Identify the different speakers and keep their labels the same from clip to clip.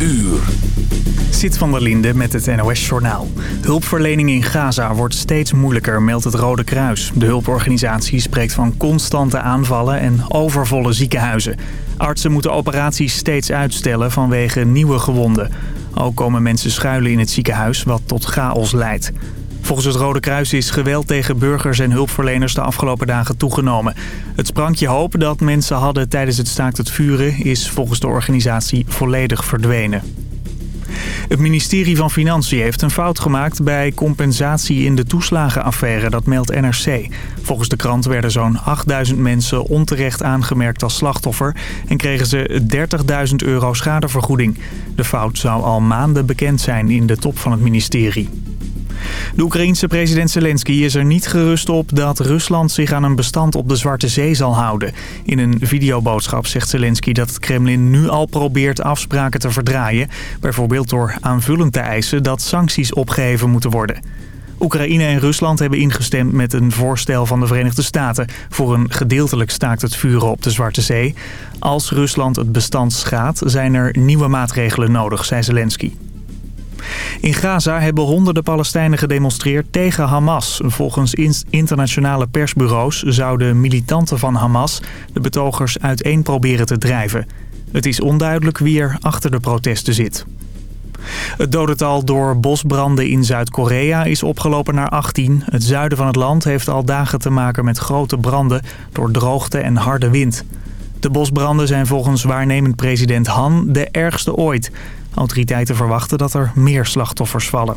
Speaker 1: uur.
Speaker 2: Zit van der Linde met het NOS-journaal. Hulpverlening in Gaza wordt steeds moeilijker, meldt het Rode Kruis. De hulporganisatie spreekt van constante aanvallen en overvolle ziekenhuizen. Artsen moeten operaties steeds uitstellen vanwege nieuwe gewonden. Ook komen mensen schuilen in het ziekenhuis, wat tot chaos leidt. Volgens het Rode Kruis is geweld tegen burgers en hulpverleners de afgelopen dagen toegenomen. Het sprankje hoop dat mensen hadden tijdens het staakt het vuren is volgens de organisatie volledig verdwenen. Het ministerie van Financiën heeft een fout gemaakt bij compensatie in de toeslagenaffaire, dat meldt NRC. Volgens de krant werden zo'n 8000 mensen onterecht aangemerkt als slachtoffer en kregen ze 30.000 euro schadevergoeding. De fout zou al maanden bekend zijn in de top van het ministerie. De Oekraïense president Zelensky is er niet gerust op dat Rusland zich aan een bestand op de Zwarte Zee zal houden. In een videoboodschap zegt Zelensky dat het Kremlin nu al probeert afspraken te verdraaien. Bijvoorbeeld door aanvullend te eisen dat sancties opgeheven moeten worden. Oekraïne en Rusland hebben ingestemd met een voorstel van de Verenigde Staten... voor een gedeeltelijk staakt het vuren op de Zwarte Zee. Als Rusland het bestand schaadt, zijn er nieuwe maatregelen nodig, zei Zelensky. In Gaza hebben honderden Palestijnen gedemonstreerd tegen Hamas. Volgens internationale persbureaus zouden militanten van Hamas de betogers uiteen proberen te drijven. Het is onduidelijk wie er achter de protesten zit. Het dodental door bosbranden in Zuid-Korea is opgelopen naar 18. Het zuiden van het land heeft al dagen te maken met grote branden door droogte en harde wind. De bosbranden zijn volgens waarnemend president Han de ergste ooit. Autoriteiten verwachten dat er meer slachtoffers vallen.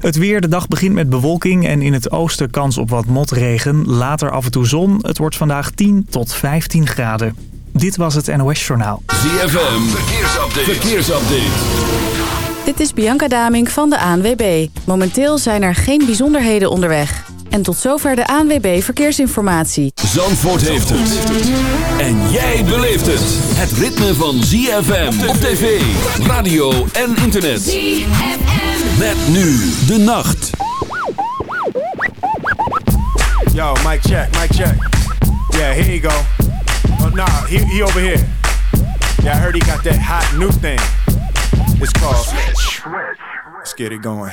Speaker 2: Het weer, de dag begint met bewolking en in het oosten kans op wat motregen. Later af en toe zon. Het wordt vandaag 10 tot 15 graden. Dit was het NOS Journaal.
Speaker 1: ZFM, verkeersupdate. verkeersupdate.
Speaker 3: Dit is Bianca Daming van de ANWB. Momenteel zijn er geen bijzonderheden onderweg. En tot zover de ANWB Verkeersinformatie.
Speaker 1: Zandvoort heeft het. En jij beleeft het. Het ritme van ZFM op tv, radio en internet. ZFM. Met nu de nacht.
Speaker 4: Yo, mic check, mic check. Yeah, here you go. Oh, nah, he, he over here. Yeah, I heard he got that hot new thing. It's called... Let's get it going.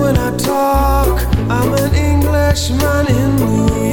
Speaker 5: when I talk. I'm an Englishman in New York.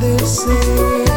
Speaker 1: this
Speaker 2: is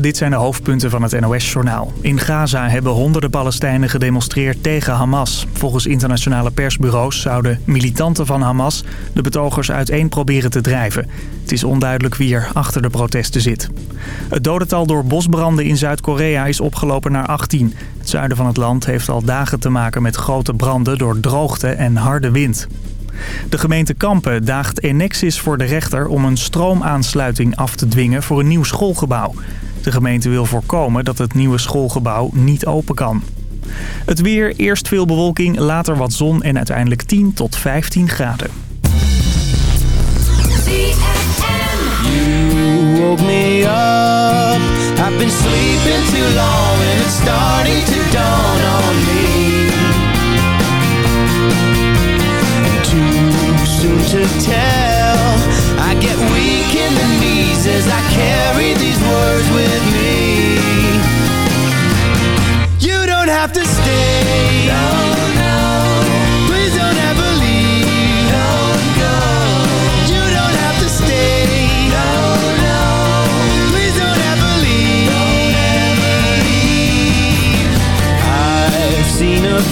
Speaker 2: Dit zijn de hoofdpunten van het NOS-journaal. In Gaza hebben honderden Palestijnen gedemonstreerd tegen Hamas. Volgens internationale persbureaus zouden militanten van Hamas de betogers uiteen proberen te drijven. Het is onduidelijk wie er achter de protesten zit. Het dodental door bosbranden in Zuid-Korea is opgelopen naar 18. Het zuiden van het land heeft al dagen te maken met grote branden door droogte en harde wind. De gemeente Kampen daagt Enexis voor de rechter om een stroomaansluiting af te dwingen voor een nieuw schoolgebouw. De gemeente wil voorkomen dat het nieuwe schoolgebouw niet open kan. Het weer, eerst veel bewolking, later wat zon en uiteindelijk 10 tot 15 graden.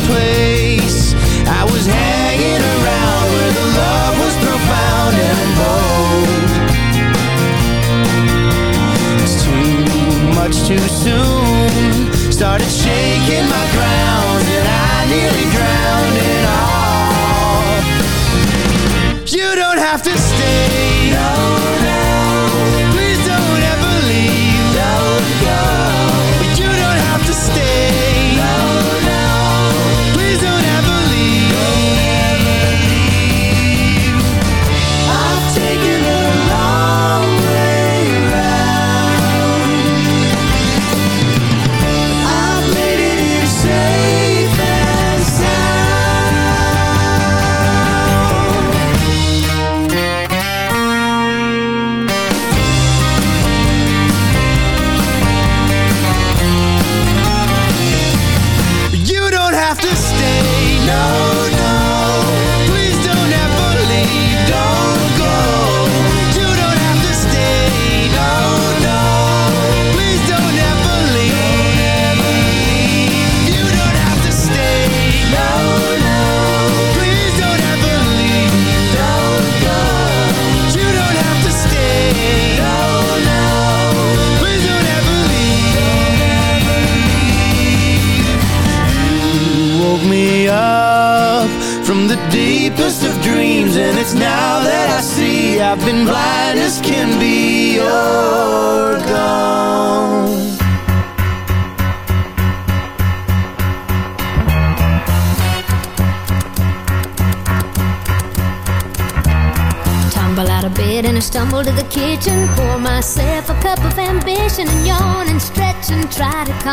Speaker 6: place. I was hanging around where the love was profound and bold. It's too much too soon. Started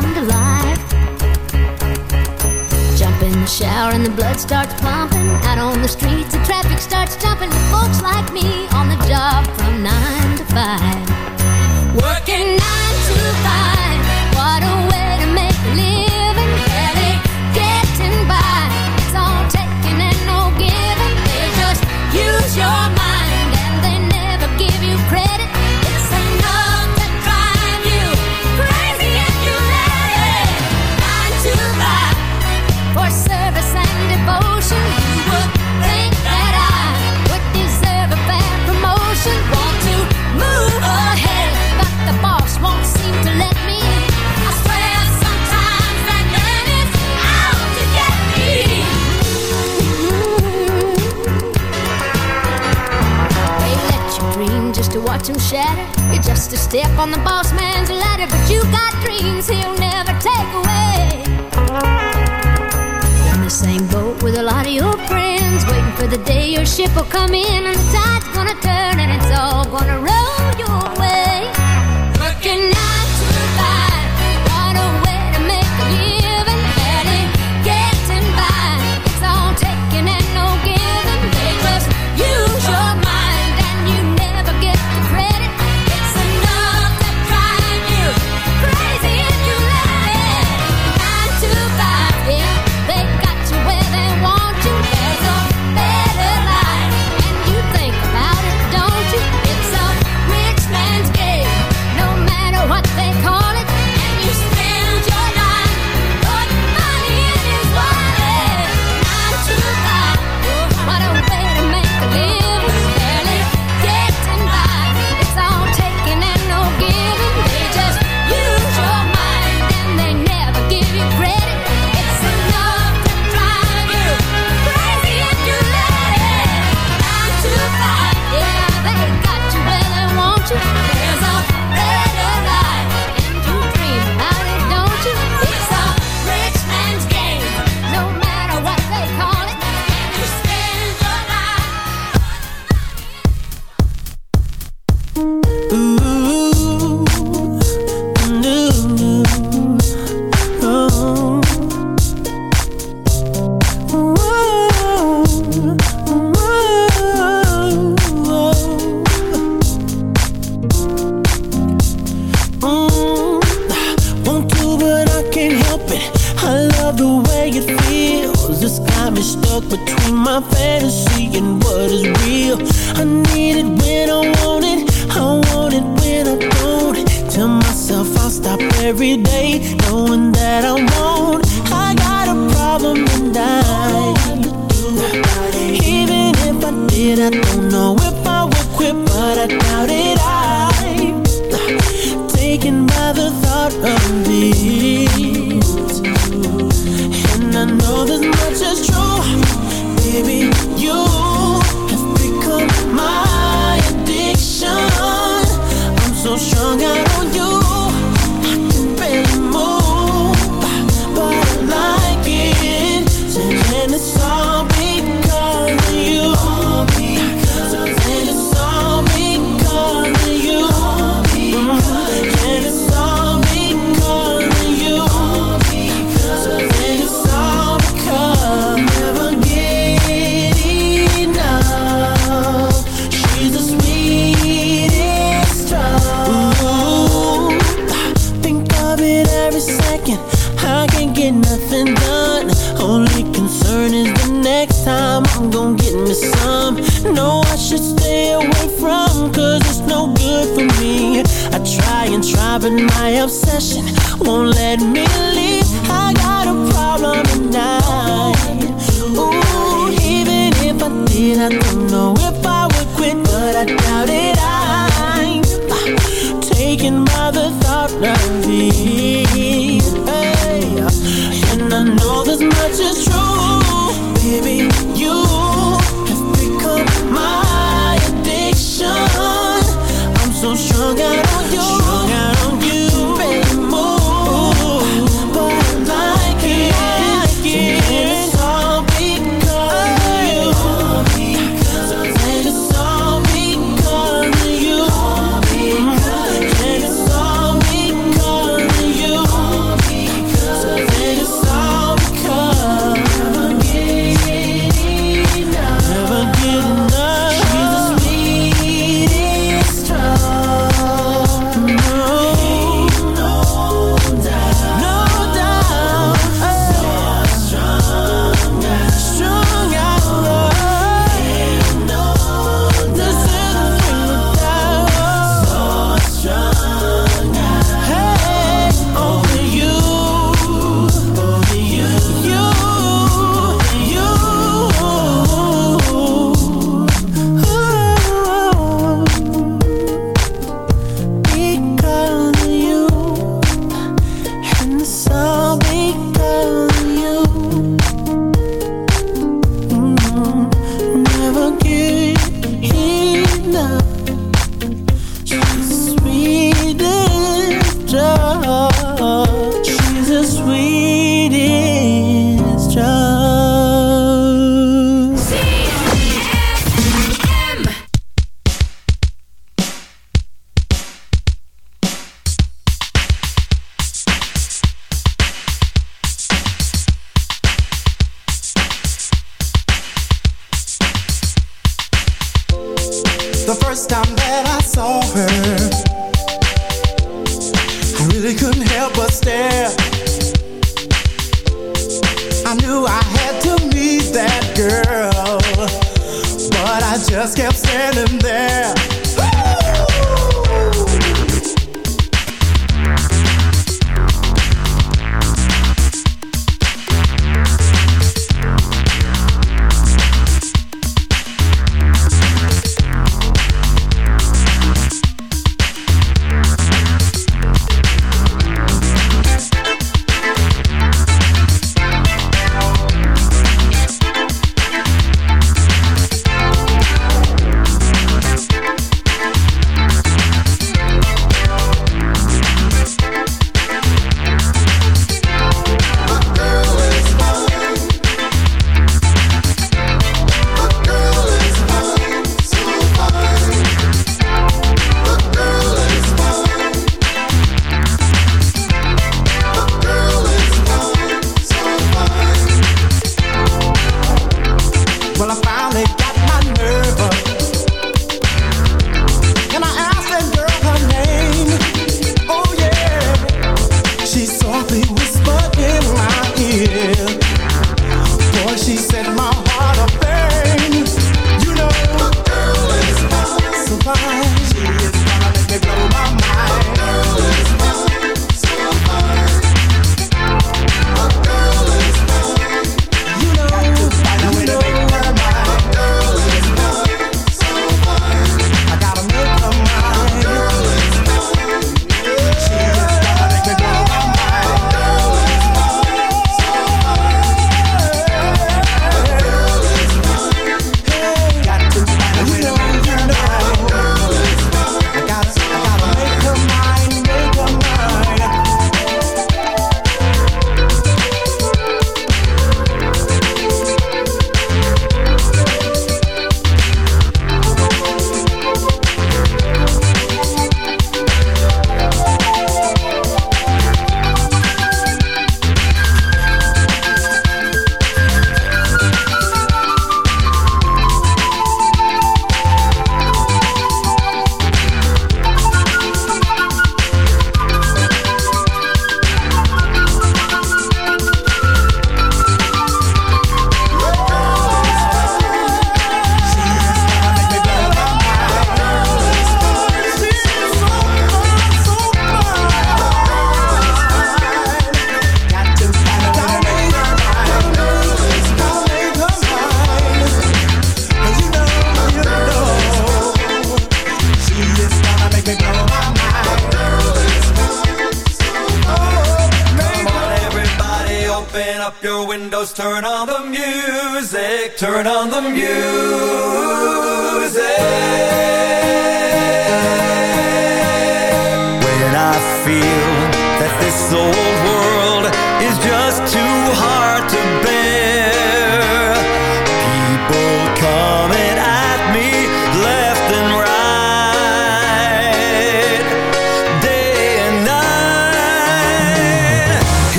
Speaker 7: come to life. Jump in the shower and the blood starts pumping. Out on the streets, the traffic starts jumping.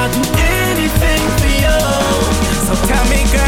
Speaker 8: I'll do anything for you. So tell me, girl.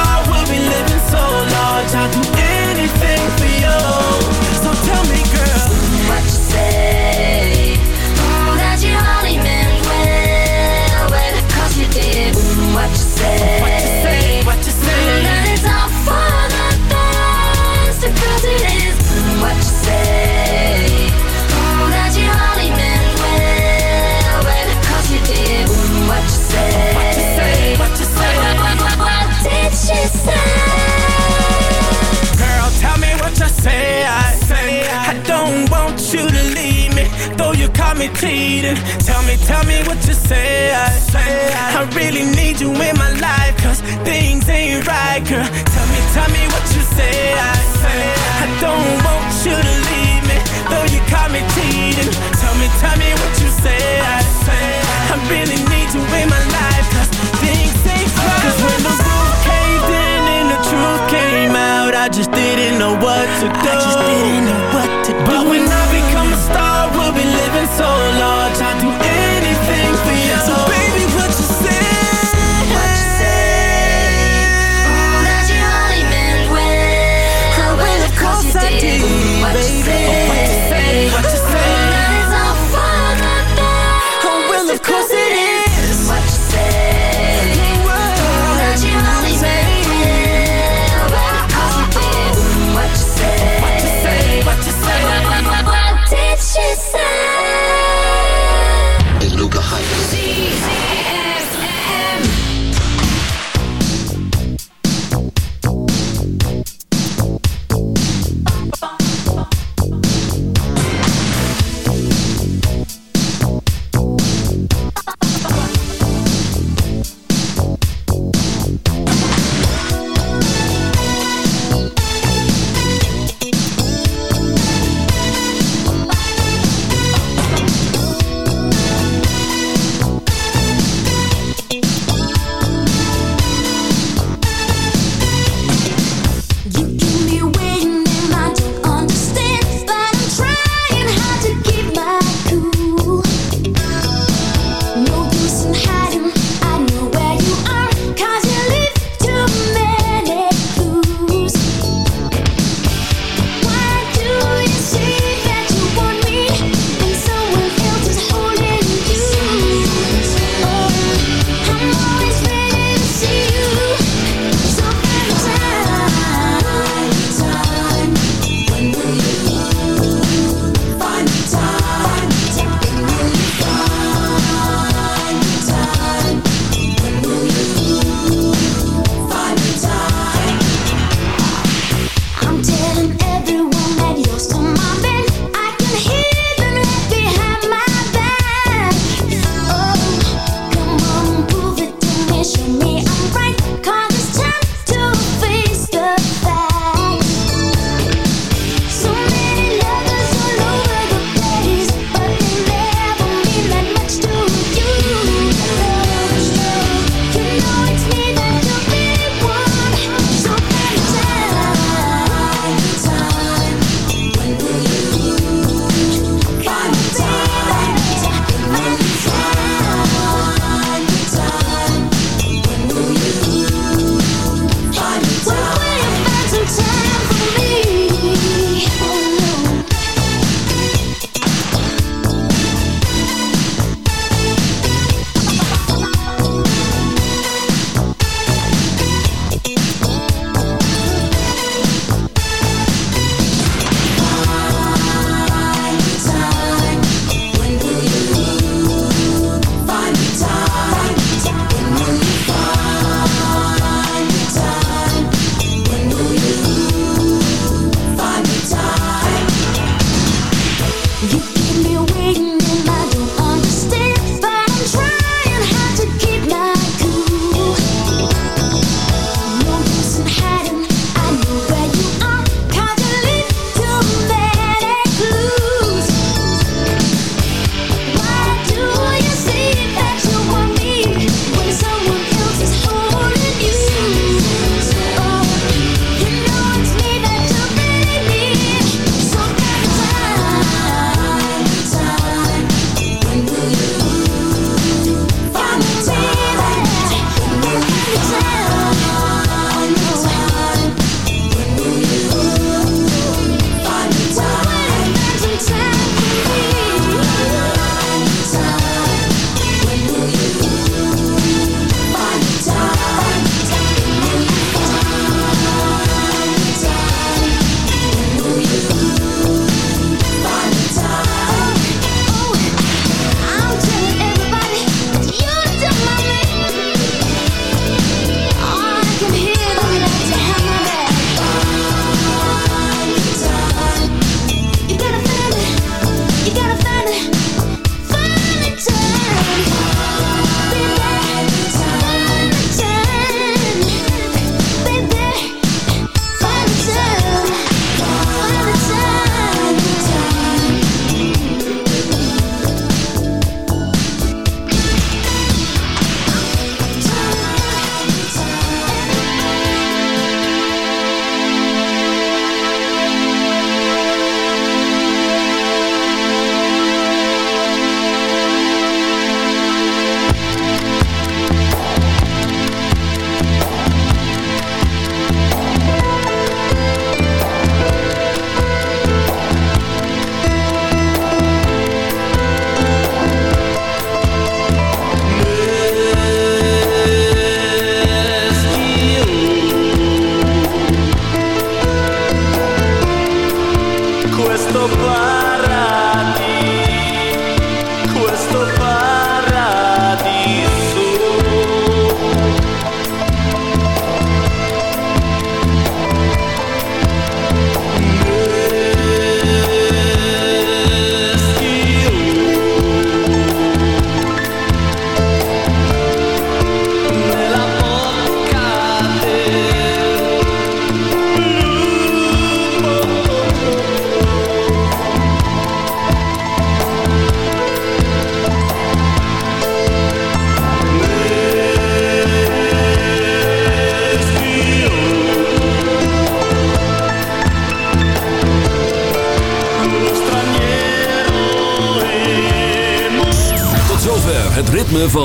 Speaker 8: I'll do anything for you.